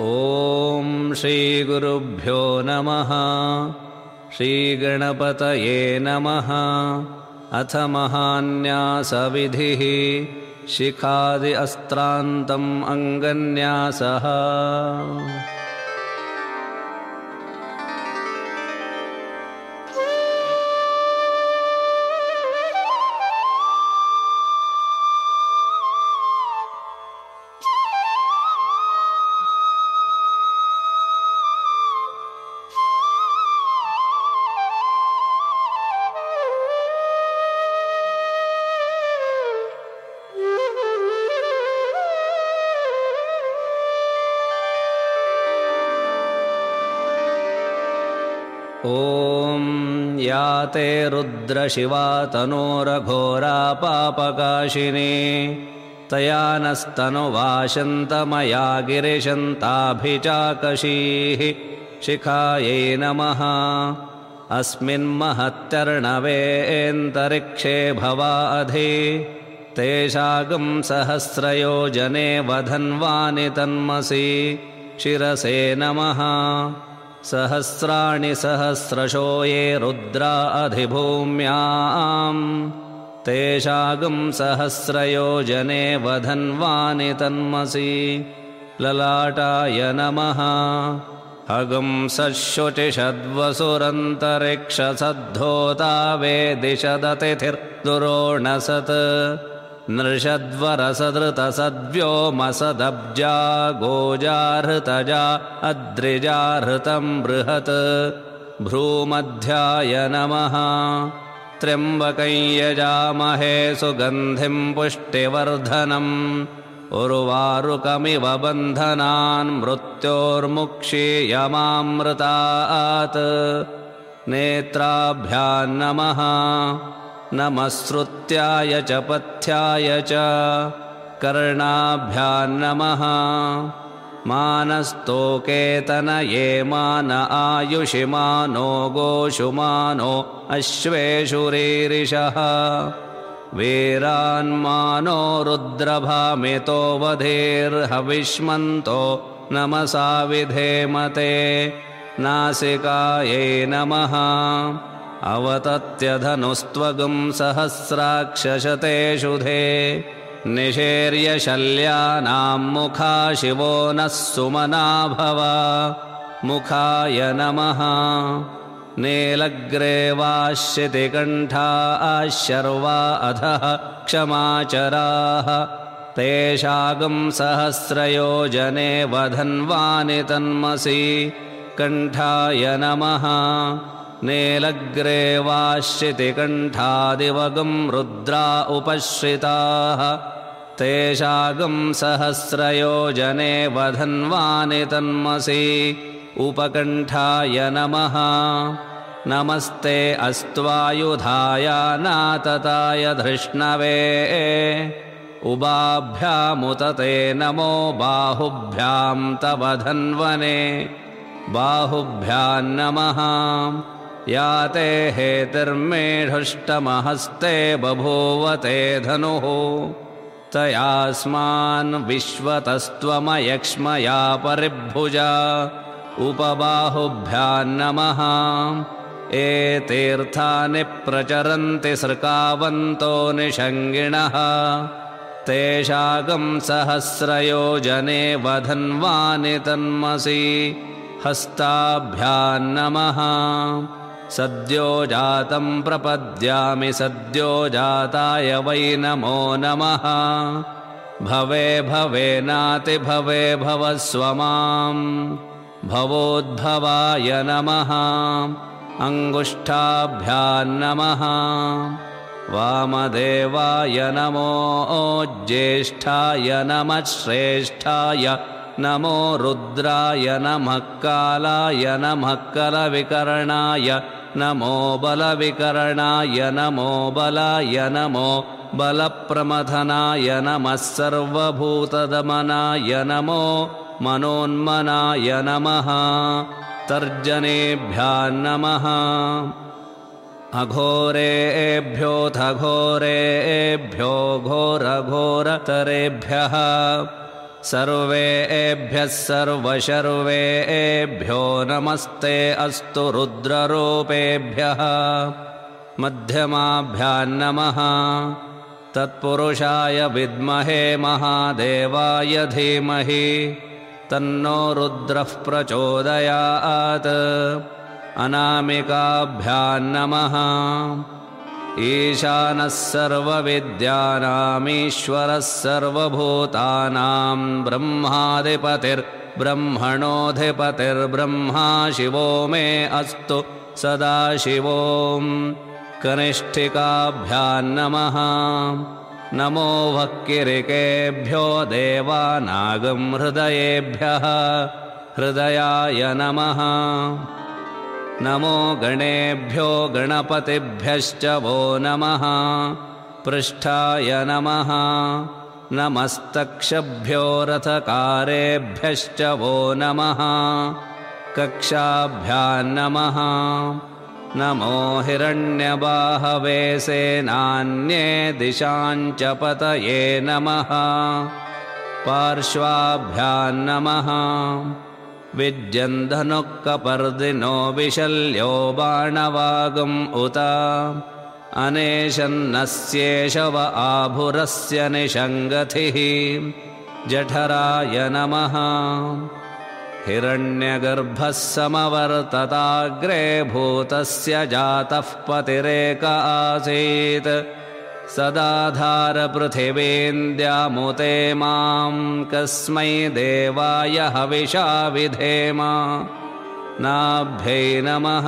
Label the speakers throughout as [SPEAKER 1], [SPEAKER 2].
[SPEAKER 1] ॐ श्रीगुरुभ्यो नमः श्रीगणपतये नमः। अथ महान्यासविधिः शिखादि अस्त्रान्तम् अङ्गन्यासः या ते रुद्रशिवा तनोरघोरा पापकाशिनी तया नस्तनुवाशन्तमया गिरिशन्ताभिचाकशीः शिखायै नमः। अस्मिन्महत्यर्णवेऽन्तरिक्षे भवा अधि तेषागं सहस्रयोजने वधन्वानि तन्मसि। शिरसे नमः सहस्राणि सहस्रशो ये रुद्रा अधिभूम्याम्। तेषागं सहस्रयोजने वधन्वानि तन्मसि। ललाटाय नमः। हगं सशुचिषद्वसुरन्तरिक्षसद्धोता वेदिशदतिथिर्दुरोणसत् नृषद्वरसधृतसद्व्योमसदब्जा गोजाहृतजा अद्रिजाहृतं बृहत्। भ्रूमध्याय नमः त्र्यम्बकै यजामहे सुगन्धिं पुष्टिवर्धनम्। उर्वारुकमिव बन्धनान् मृत्योर्मुक्षीयमामृतात् नेत्राभ्यान्नमः नमः श्रुत्याय च पथ्याय च कर्णाभ्यान्नमः मानस्तोकेतनये मान आयुषिमानो गोषुमानो अश्वेषुरीरिषः वीरान्मानो रुद्रभामितो वधेर्हविष्मन्तो नमसा विधेमते। नासिकायै नमः अवतत्यधनुस्त्वगुं सहस्राक्षशतेषुधे निषेर्यशल्यानां मुखा शिवो नः सुमना भव। मुखाय नमः। नीलग्रे आशर्वा अधः क्षमाचराः। तेषागं सहस्रयोजने वधन्वानि तन्मसि। कण्ठाय नमः नीलग्रे वाश्यतिकण्ठादिवगं रुद्रा उपश्रिताः। तेषागं सहस्रयोजने वधन्वानि तन्मसि। उपकण्ठाय नमः। नमस्ते अस्त्वायुधाय नातताय धृष्णवे। उभाभ्यामुत ते नमो बाहुभ्यां तव धन्वने। बाहुभ्यान्नमः या ते हेतिर्मेढुष्टमहस्ते बभूवते धनुः। तयास्मान् विश्वतस्त्वमयक्ष्मया परिभुजा। उपबाहुभ्यान्नमः एतीर्थानि प्रचरन्ति सृकावन्तो निषङ्गिणः। तेषागं सहस्रयोजने वधन्वानि तन्मसि। हस्ताभ्यान्नमः सद्यो जातं प्रपद्यामि सद्यो जाताय वै नमो नमः। भवे भवे नातिभवे भवस्व माम् भवोद्भवाय नमः। अङ्गुष्ठाभ्यान्नमः वामदेवाय नमो ज्येष्ठाय नमः श्रेष्ठाय नमो रुद्राय नमः कालाय नमः कलविकरणाय नमो बलविकरणाय नमो बलाय नमो बलप्रमथनाय नमः सर्वभूतदमनाय नमो मनोन्मनाय नमः तर्जनेभ्यान्नमः अघोरेभ्योऽथ घोरेभ्यो घोरघोरतरेभ्यः सर्वेभ्यः सर्वशर्वेभ्यो नमस्ते अस्तु रुद्ररूपेभ्यः। मध्यमाभ्यान्नमः तत्पुरुषाय विद्महे महादेवाय धीमहि। तन्नो रुद्रः प्रचोदयात्। अनामिकाभ्यान्नमः ईशानः सर्वविद्यानामीश्वरः सर्वभूतानां ब्रह्माधिपतिर्ब्रह्मणोऽधिपतिर्ब्रह्मा शिवो मे अस्तु सदाशिवो कनिष्ठिकाभ्यान्नमः नमो। वक्किरिकेभ्यो देवानागं हृदयेभ्यः। हृदयाय नमः नमो गणेभ्यो गणपतिभ्यश्च वो नमः। पृष्ठाय नमः। नमस्तक्षभ्यो रथकारेभ्यश्च वो नमः। कक्षाभ्यान्नमः नमो। हिरण्यबाहवे सेनान्ये दिशाञ्च पतये नमः। पार्श्वाभ्यान्नमः विद्यन्धनुःकपर्दिनो विशल्यो बाणवागम् उत। अनेशन्नस्येषव आभुरस्य निषङ्गथिः जठराय नमः। हिरण्यगर्भः समवर्तताग्रे भूतस्य जातः पतिरेक आसीत् सदाधारपृथिवीन्द्यामुते मां कस्मै देवाय हविषा विधेम। नाभ्यै नमः।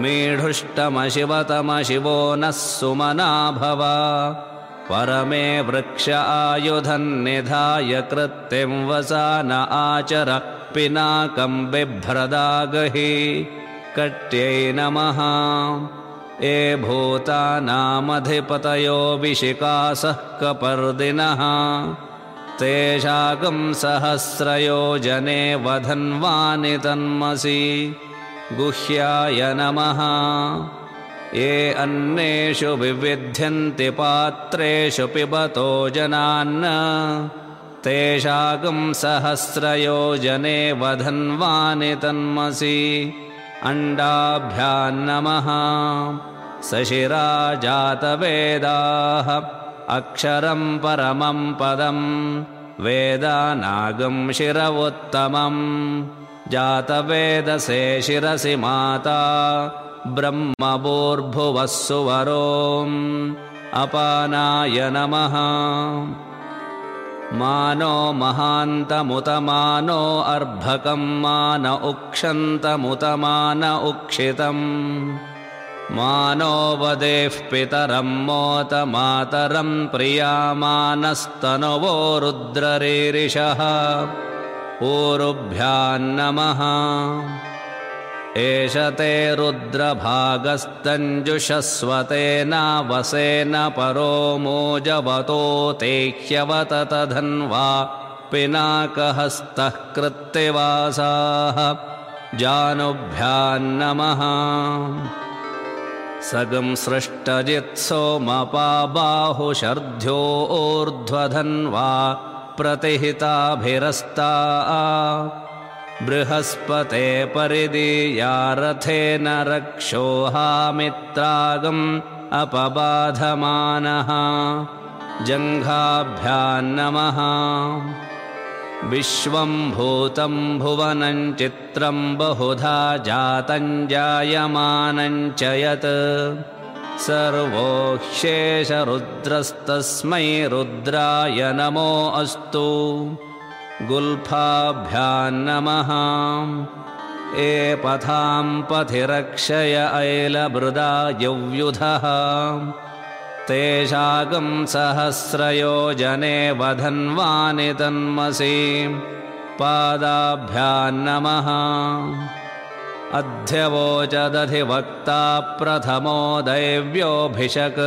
[SPEAKER 1] मीढुष्टमशिवतमशिवो नः सुमना भव। परमे वृक्ष आयुधन्निधाय कृत्तिं वसान आचर पिनाकं बिभ्रदागहि। कट्यै नमः ए भूतानामधिपतयो विशिकासः कपर्दिनः तेषाकं सहस्रयोजने वधन्वानि तन्मसि गुह्याय नमः। ये अन्येषु विविध्यन्ति पात्रेषु पिबतो जनान् तेषाकं सहस्रयोजने वधन्वानि तन्मसि अण्डाभ्यान्नमः सशिरा जातवेदाः अक्षरं परमं पदं वेदानागं शिरवोत्तमम् जातवेदसे शिरसि माता ब्रह्मभूर्भुवः सुवरोम् अपानाय नमः। मानो महान्तमुतमानो अर्भकं मान उक्षन्तमुतमान उक्षितम् मानो वदेः पितरं मोत मातरं प्रियामानस्तनुवो रुद्ररीरिषः ऊरुभ्यान्नमः एष ते रुद्रभागस्तञ्जुषस्वतेनावसेन परो मोजवतो ते ह्यवततधन्वा पिनाकहस्तः कृत्तिवासाः। जानुभ्यान्नमः सगं सृष्टजित्सोमपा बाहुशर्ध्यो ऊर्ध्वधन्वा प्रतिहिताभिरस्ता। बृहस्पते परिदीया रथेन रक्षोहामित्रागम् अपबाधमानः। जङ्घाभ्यान्नमः विश्वं भूतं भुवनं चित्रं बहुधा जातं जायमानञ्च यत्। सर्वो ह्येषरुद्रस्तस्मै रुद्राय नमो अस्तु। गुल्फाभ्यान्नमः ए पथां पथि रक्षय ऐलभृदा यव्युधः तेषाकं सहस्रयोजने वधन्वानि तन्मसि। पादाभ्यान्नमः अध्यवोचदधिवक्ता प्रथमो दैव्योऽभिषक्।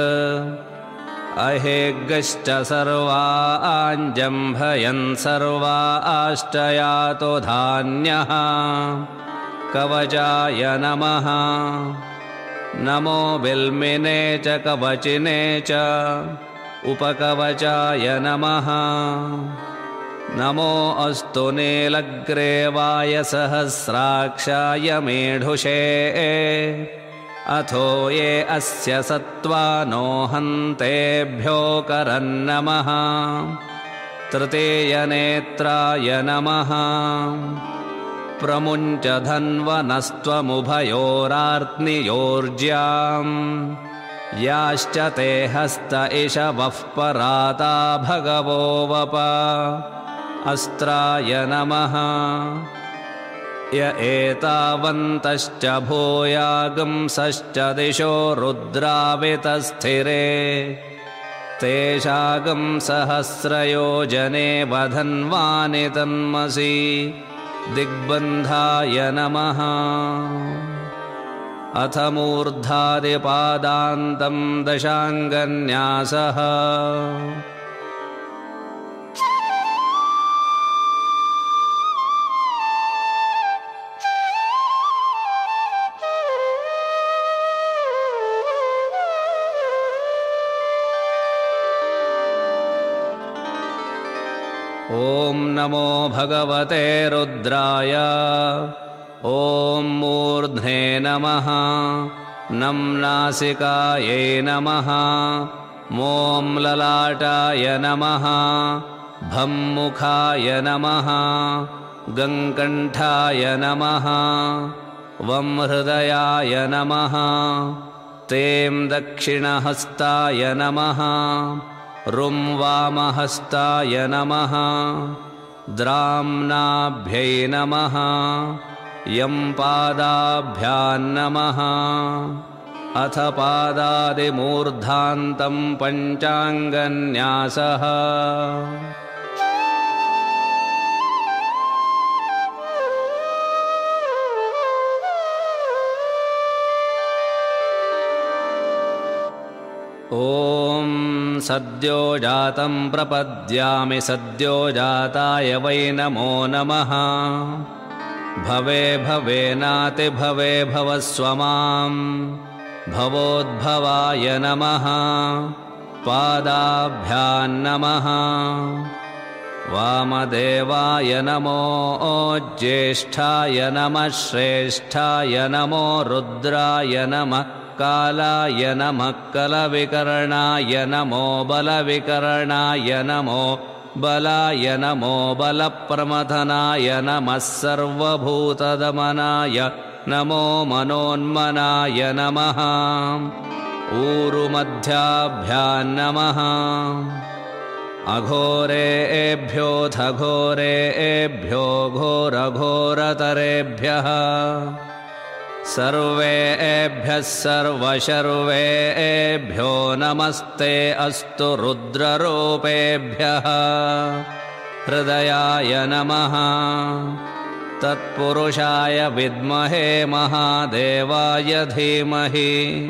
[SPEAKER 1] अहेगश्च सर्वा आञ्जम्भयन् सर्वा आष्टयातो धान्यः। कवचाय नमः नमो बिल्मिने च कवचिने च उपकवचाय नमः। नमो अस्तु नीलग्रेवायसहस्राक्षाय मेढुषे। अथो ये अस्य सत्त्वा नो हन्तेभ्यो करन्नमः। तृतीयनेत्राय नमः प्रमुञ्च धन्वनस्त्वमुभयोरार्त्नियोर्ज्याम् याश्च ते हस्त इषवः पराता भगवो वप। अस्त्राय नमः। य एतावन्तश्च भूयागंसश्च दिशो रुद्रावितस्थिरे। तेषागं सहस्रयोजने वधन्वानि तन्मसि दिग्बन्धाय नमः। अथ मूर्धादिपादान्तं दशाङ्गन्यासः ॐ नमो भगवते रुद्राय। ॐ मूर्ध्ने नमः। नं नासिकायै नमः। मों ललाटाय नमः। भम्मुखाय नमः। गङ्कण्ठाय नमः। वं हृदयाय नमः। तें दक्षिणहस्ताय नमः रुं वामहस्ताय नमः। द्राम्नाभ्यै नमः। यं पादाभ्यान्नमः अथ पादादिमूर्धान्तं पञ्चाङ्गन्यासः ॐ सद्यो जातं प्रपद्यामि सद्यो जाताय वै नमो नमः। भवे भवे नातिभवे भवस्व मां भवोद्भवाय नमः। पादाभ्यान्नमः वामदेवाय नमो ज्येष्ठाय नमः श्रेष्ठाय नमो रुद्राय नमः कालाय नमः कलविकर्णाय नमो बलविकर्णाय नमो बलाय नमो बलप्रमथनाय नमः सर्वभूतदमनाय नमो मनोन्मनाय नमः। ऊरुमध्याभ्यान्नमः अघोरेभ्योऽथ घोरेभ्यो घोरघोरतरेभ्यः सर्वेभ्यः सर्वशर्वेभ्यो नमस्ते अस्तु रुद्ररूपेभ्यः। हृदयाय नमः। तत्पुरुषाय विद्महे महादेवाय धीमहि।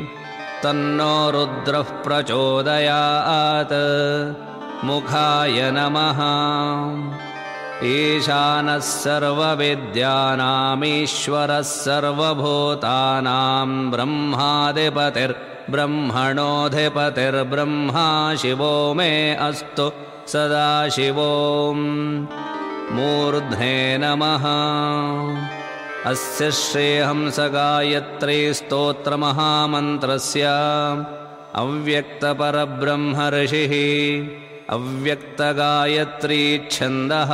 [SPEAKER 1] तन्नो रुद्रः प्रचोदयात्। मुखाय नमः ईशानः सर्वविद्यानामीश्वरः सर्वभूतानां ब्रह्माधिपतिर्ब्रह्मणोऽधिपतिर्ब्रह्मा शिवो मे अस्तु सदा शिवो मूर्ध्ने नमः। अस्य श्रीहंसगायत्रीस्तोत्रमहामन्त्रस्य अव्यक्तपरब्रह्मर्षिः अव्यक्तगायत्रीच्छन्दः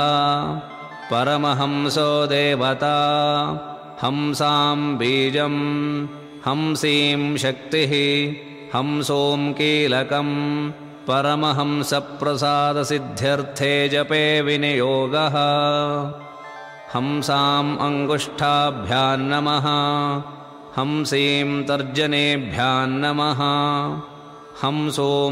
[SPEAKER 1] परमहंसो देवता। हंसां बीजं हंसीं शक्तिः। हंसों कीलकं परमहंसप्रसादसिद्ध्यर्थे जपे विनियोगः। हंसाम् अङ्गुष्ठाभ्यान्नमः हंसीं तर्जनेभ्यान्नमः हंसों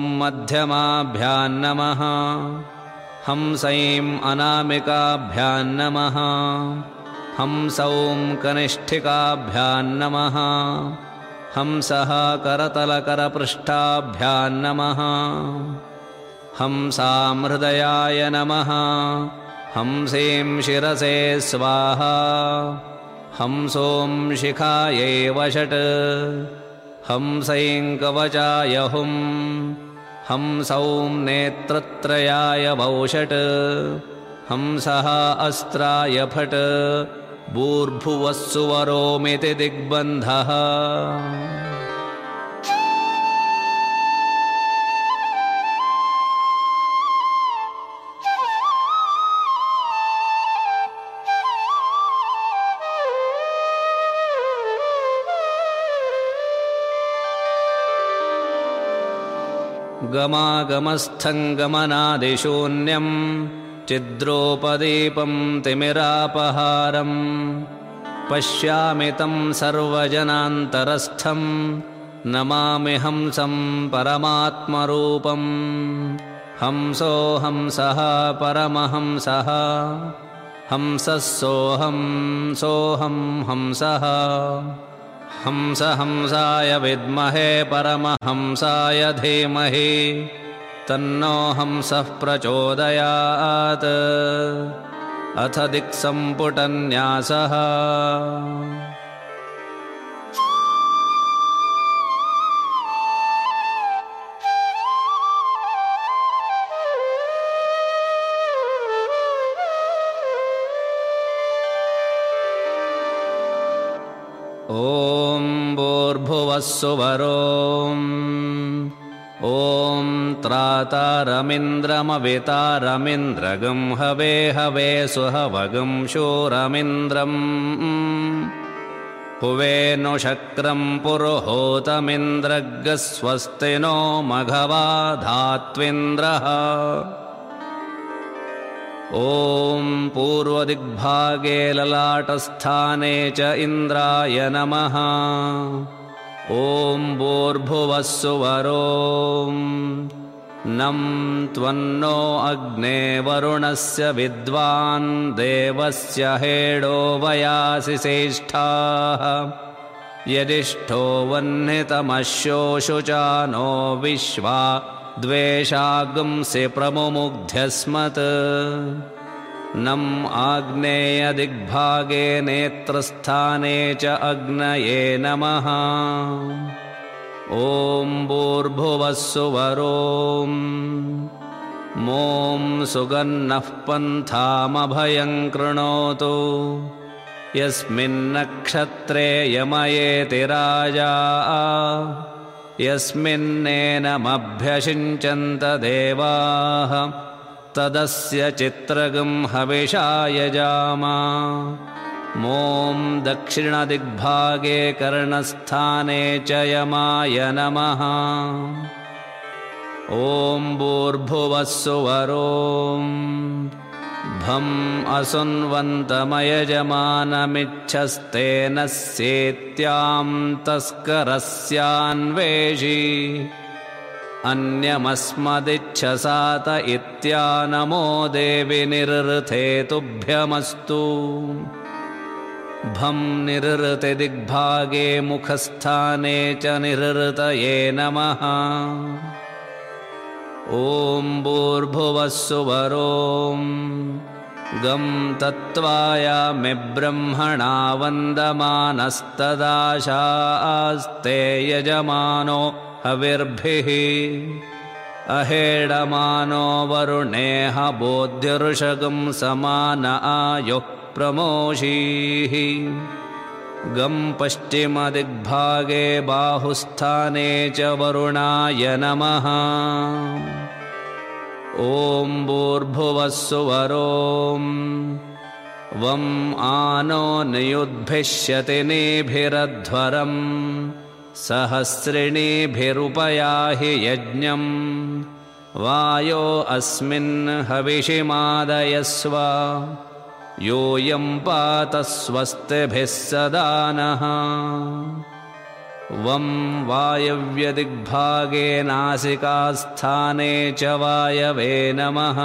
[SPEAKER 1] हंसैम् अनामिकाभ्यान्नमः हंसौं कनिष्ठिकाभ्यान्नमः हंसः करतलकरपृष्ठाभ्यान्नमः हंसां हृदयाय नमः। हंसीं शिरसे स्वाहा। हंसों शिखायै वषट् हंसैं कवचाय हुं हंसौं नेत्रत्रयाय वौषट्। हंसः अस्त्राय फट् भूर्भुवस्सुवरोमिति दिग्बन्धः गमागमस्थं गमनादिशून्यम् चिद्रोपदीपं तिमिरापहारम् पश्यामि तं सर्वजनान्तरस्थं नमामि हंसं परमात्मरूपम् हंसो हंसः परमहंसः हंसः सोऽहं सोऽहं हंसः हंस हंसाय विद्महे परमहंसाय धीमहि तन्नो हंसः प्रचोदयात्। अथ दिक्सम्पुटन्यासः भूर्भुवस्सुवरोम् ॐ त्रातारमिन्द्रमवितारमिन्द्रगं हवे हवे सुहवगं शूरमिन्द्रम्। हुवेनु शक्रं पुरुहूतमिन्द्रगस्वस्ति नो मघवा धात्विन्द्रः। ॐ पूर्वदिग्भागे ललाटस्थाने च इन्द्राय नमः ॐ भूर्भुवस्सुवरों नं त्वन्नो अग्ने वरुणस्य विद्वान् देवस्य हेडो वयासि श्रेष्ठाः यदिष्ठो वह्नितमश्योषुचा नो विश्वा द्वेषागुंसि प्रमुमुग्ध्यस्मत् नम् आग्नेयदिग्भागे नेत्रस्थाने च अग्नये नमः। ॐ भूर्भुवस्सुवरोम्। मों सुगन्नः पन्थामभयं कृणोतु। यस्मिन्नक्षत्रे यमयेति राजा यस्मिन्नेनमभ्यषिञ्चन्त देवाः तदस्य चित्रगं हविषा यजामा मों दक्षिणदिग्भागे कर्णस्थाने च यमाय नमः। ॐ भूर्भुवस्सुवरोम् भम् असुन्वन्तमयजमानमिच्छस्तेन सेत्यां तस्करस्यान्वेषि अन्यमस्मदिच्छसात इत्यानमो देवि निरृथे तुभ्यमस्तु। भं निरृते दिग्भागे मुखस्थाने च निरृतये नमः। ॐ भूर्भुवस्सुवरोम्। गं तत्त्वायामि ब्रह्मणा वन्दमानस्तदाशास्ते यजमानो हविर्भिः। अहेडमानो वरुणेह बोध्यऋषगं समान आयुः प्रमोषीः। गं पश्चिमदिग्भागे बाहुस्थाने च वरुणाय नमः। ॐ भूर्भुवस्सुवरोम्। वम् आनो नियुद्भिष्यति नेभिरध्वरम् सहस्रिणीभिरुपयाहि यज्ञम् वायो अस्मिन् हविषिमादयस्व। योऽयं पात स्वस्तिभिः सदा नः। वं वायव्यदिग्भागे नासिकास्थाने च वायवे नमः।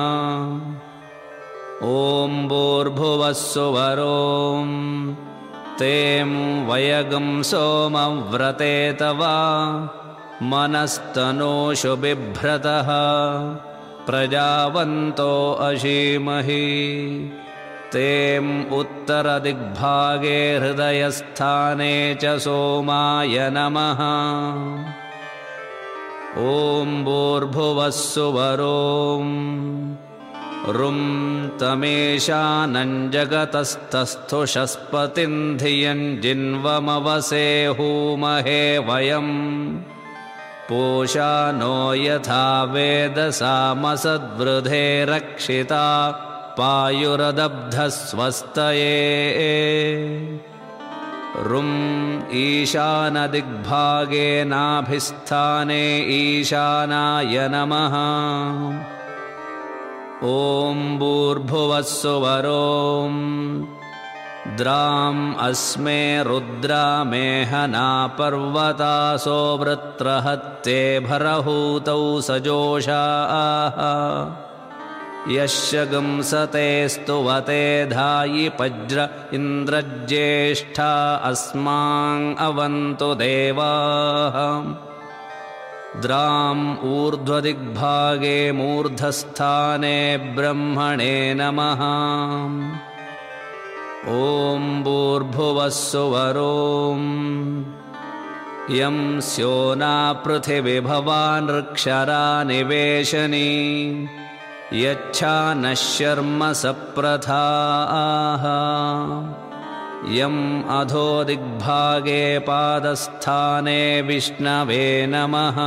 [SPEAKER 1] ॐ भूर्भुवस्सुवरों तें वयगं सोमव्रते तव। मनस्तनोषु बिभ्रतः प्रजावन्तो अशीमहि। तेम् उत्तरदिग्भागे हृदयस्थाने च सोमाय नमः। ॐ भूर्भुवस्सुवरों रुं तमेशानञ्जगतस्तस्थुषस्पतिं धियञ्जिन्वमवसे हूमहे पूषा नो यथा वेदसामसद्वृधे रक्षिता पायुरदब्धस्वस्तये रुम् ईशानदिग्भागे नाभिस्थाने ईशानाय नमः ॐ भूर्भुवस्सुवरोम्। द्राम् अस्मे रुद्रामेहना पर्वतासो वृत्रहत्ते भरहूतौ सजोषाः। यस्य गंसते स्तुवते धायि पज्र इन्द्रज्येष्ठा अस्मावन्तु देवाः द्राम् ऊर्ध्वदिग्भागे मूर्धस्थाने ब्रह्मणे नमः। ॐ भूर्भुवस्सुवरोम्। यं स्योना पृथिविभवान् ऋक्षरा निवेशनी यच्छा नः शर्म सप्रथाः यम् अधो दिग्भागे पादस्थाने विष्णवे नमः।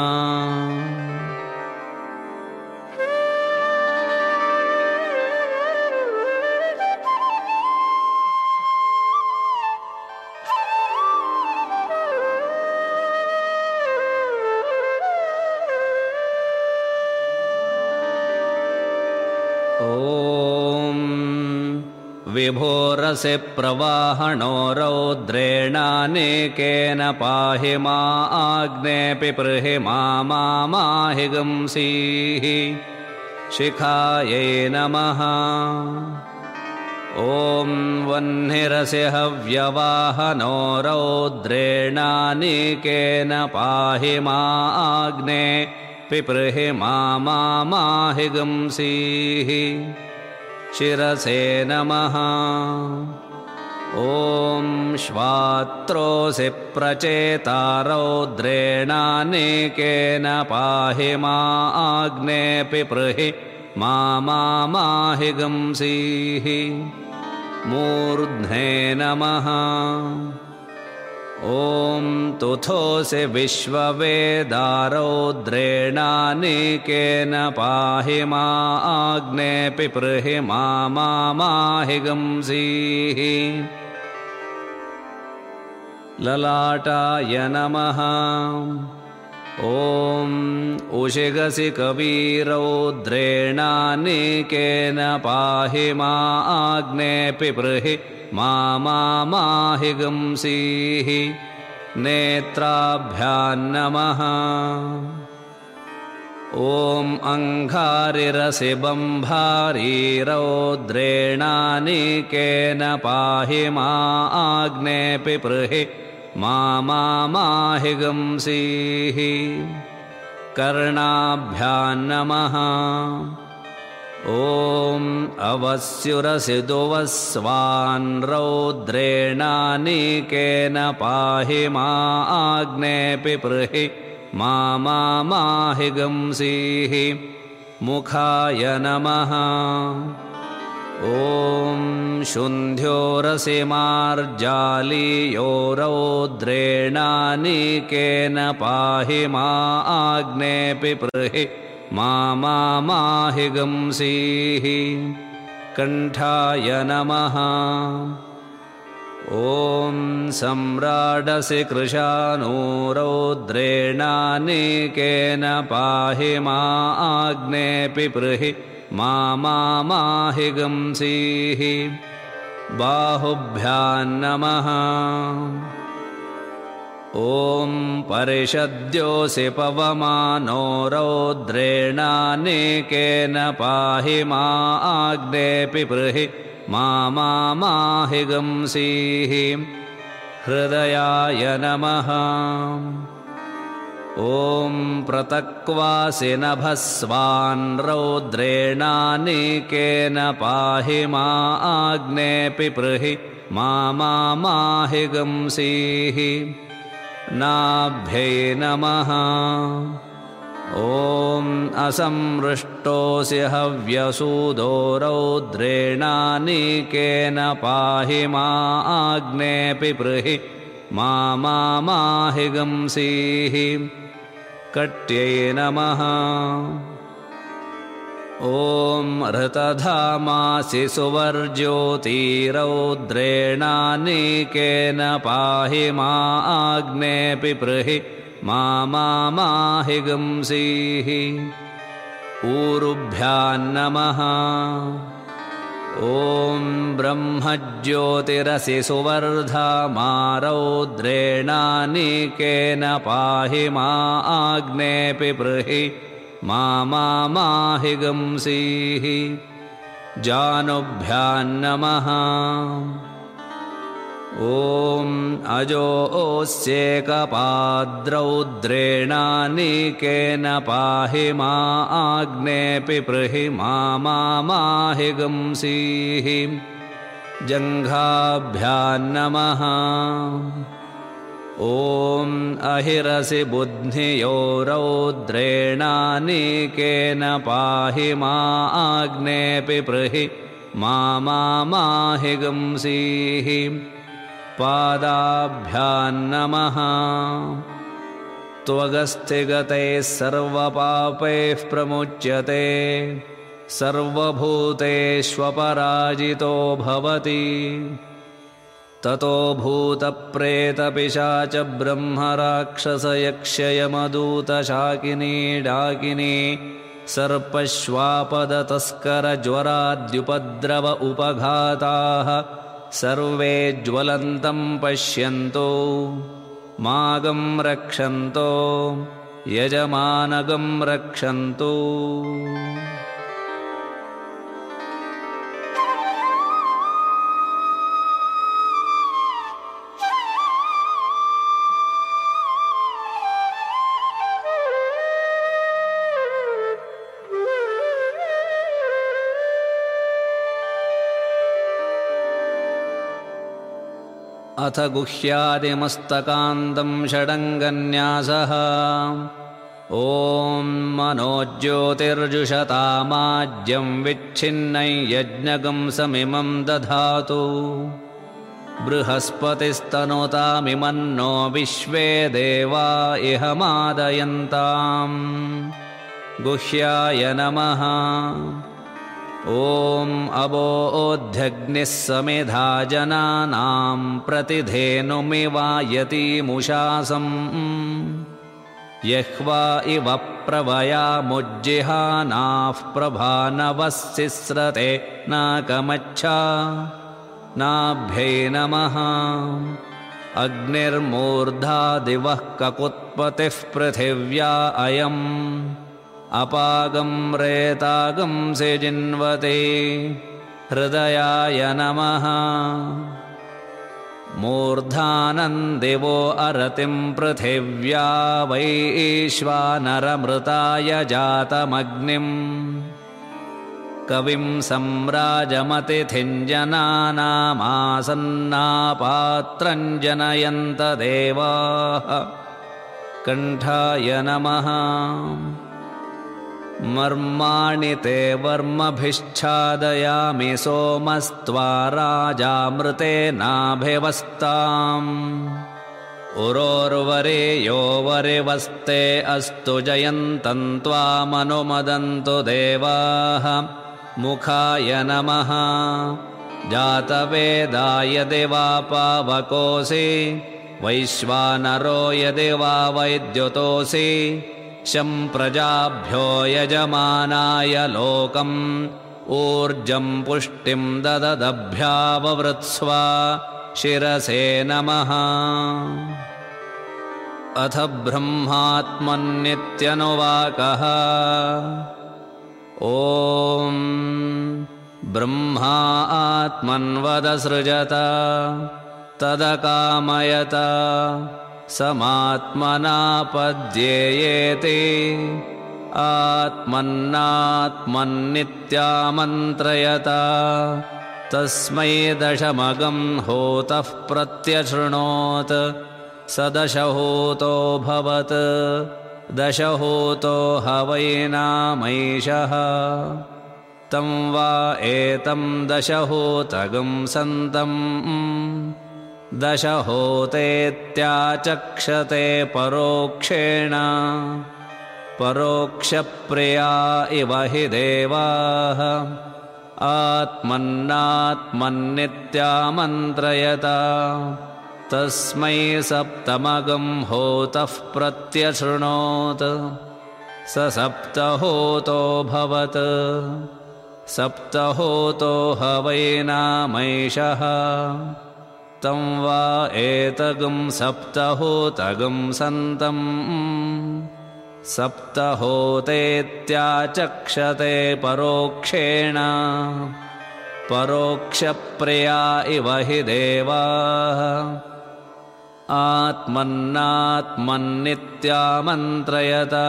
[SPEAKER 1] ॐ विभोरसि प्रवाहणो रौद्रेणानेकेन पाहि मा आग्नेऽपि पृहि मा माहि गंसीः शिखायै नमः। ॐ वह्निरसि हव्यवाहनो रौद्रेणानेकेन पाहि मा आग्ने पिपृहि मा माहि गंसीः शिरसे नमः। ॐ श्वात्रोऽसि प्रचेता रौद्रेणानेकेन पाहि मा आग्ने पिपृहि मा माहि गंसीः। मूर्ध्ने नमः ॐ तुथोऽसि विश्ववेदारौद्रेणानेकेन पाहि मा आग्ने पिपृहि मा माहि गंसीः। ललाटाय नमः। ॐ उशिगसि कवीरौद्रेणानेकेन पाहि मा आग्ने पिपृहि माहि गंसीः नेत्राभ्यान्नमः। ॐ अङ्घारिरसि बम्भारी रौद्रेणानेकेन पाहि मा आग्ने पिपृहि माहि गंसीः कर्णाभ्यान्नमः ॐ अवस्युरसि दुवस्वान् रौद्रेणानेकेन पाहि मा आग्ने पिपृहि मा माहि गंसीः मुखाय नमः। ॐ शुन्ध्योरसि मार्जालीयो रौद्रेणानेकेन पाहि मा आग्ने पिपृहि माहि गंसीः कण्ठाय नमः। ॐ सम्राडसि कृशानो रौद्रेणानेकेन पाहि मा आग्ने पिपृहि मा माहि गंसीः बाहुभ्यान्नमः ॐ परिषद्योऽसि पवमानो रौद्रेणानेकेन पाहि मा आग्ने पिपृहि मा माहि गंसीः हृदयाय नमः। ॐ प्रतक्वासि नभस्वान् रौद्रेणानेकेन पाहि मा आग्ने पिपृहि मा माहि गंसीः नाभ्यै नमः। ॐ असंमृष्टोऽसि हव्यसूदो रौद्रेणानीकेन पाहि मा आग्नेऽपि बृहि मा माहिगंसीः। कट्यै नमः ॐ हृतधामासि सुवर्ज्योतिरौद्रेणानीकेन पाहि मा आग्नेऽपि बृहि मा माहिगंसीः ऊरुभ्यान्नमः ॐ ब्रह्मज्योतिरसि सुवर्धामारौद्रेणानीकेन पाहि मा आग्नेऽपि बृहि मा माहिगंसीः जानुभ्यान्नमः। ॐ अजोऽस्येकपाद्रौद्रेणानीकेन पाहि मा आग्नेऽपि बृहि मा माहिगंसीः जङ्घाभ्यान्नमः ॐ अहिरसि बुद्धियो रौद्रेणानीकेन पाहि मा आग्नेऽपि मा माहिगंसीः पादाभ्यान्नमः त्वगस्थिगतैः सर्वपापैः प्रमुच्यते सर्वभूतेष्वपराजितो भवति ततो भूतप्रेतपिशाच ब्रह्मराक्षसयक्षयमदूतशाकिनी डाकिनी सर्पश्वापदतस्करज्वराद्युपद्रव उपघाताः सर्वे ज्वलन्तं पश्यन्तो मागं रक्षन्तो यजमानगं रक्षन्तु अथ गुह्यादिमस्तकान्तं षडङ्गन्यासः। ॐ मनोज्योतिर्जुषतामाज्यं विच्छिन्नै यज्ञगं समिमं दधातु। बृहस्पतिस्तनुतामिमन्नो विश्वे देवा इह मादयन्ताम्। गुह्याय नमः ॐ अबोऽध्यग्निः समिधा जनानां प्रतिधेनुमिवायतीमुषासम् यह्वा इव प्रवयामुज्जिहानाः प्रभानवः सिस्रते नाकमच्छा नाभ्यै नमः अग्निर्मूर्धा दिवः ककुत्पतिः पृथिव्या अयम् अपागं रेतागं जिन्वते हृदयाय नमः। मूर्धानन्दिवो अरतिं पृथिव्या वैश्वानरमृताय जातमग्निम्। कविं सम्राजमतिथिञ्जनानामासन्नापात्रञ्जनयन्त देवाः कण्ठाय नमः मर्माणि ते वर्मभिश्चादयामि सोमस्त्वा राजामृतेनाभिवस्ताम् उरोर्वरे यो जयन्तं त्वामनुमदन्तु देवाः। मुखाय नमः। जातवेदाय दिवा पावकोऽसि। वैश्वानरो यदि वा वैद्युतोऽसि शं प्रजाभ्यो यजमानाय लोकम्। ऊर्जं पुष्टिं दददभ्याववृत्स्वा शिरसे नमः। अथ ब्रह्मात्मन्नित्यनुवाकः। ॐ ब्रह्मा आत्मन्वदसृजत। तदकामयत समात्मनापद्येयेति। आत्मन्नात्मन्नित्यामन्त्रयत। तस्मै दशमगं होतः प्रत्यशृणोत्। स दशहोतोऽभवत् दशहोतो हवैनामैषः। तं वा एतं दशहोतगं सन्तम् दशहोतेत्याचक्षते परोक्षेण। परोक्षप्रिया इव हि देवाः। आत्मन्नात्मन्नित्यामन्त्रयता तस्मै सप्तमगं होतः प्रत्यशृणोत्। स सप्तहोतोऽभवत् सप्तहोतो हवैनामैषः तं वा एतगं सप्तहोतगं सन्तम्। सप्तहोतेत्याचक्षते परोक्षेण। परोक्षप्रिया इव हि देवाः। आत्मन्नात्मन्नित्यामन्त्रयता।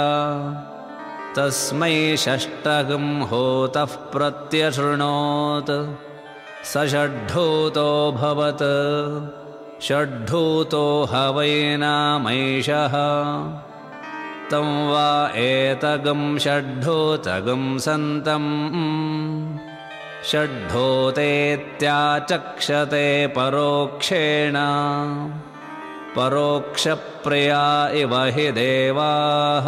[SPEAKER 1] तस्मै षष्टगं होतः प्रत्यशृणोत् स षड्ढूतोऽभवत् षड्ढूतो हवैनामैषः। तं वा एतगं षड्ढोतगं सन्तम्। षड्ढोतेत्याचक्षते परोक्षेण। परोक्षप्रिया इव हि देवाः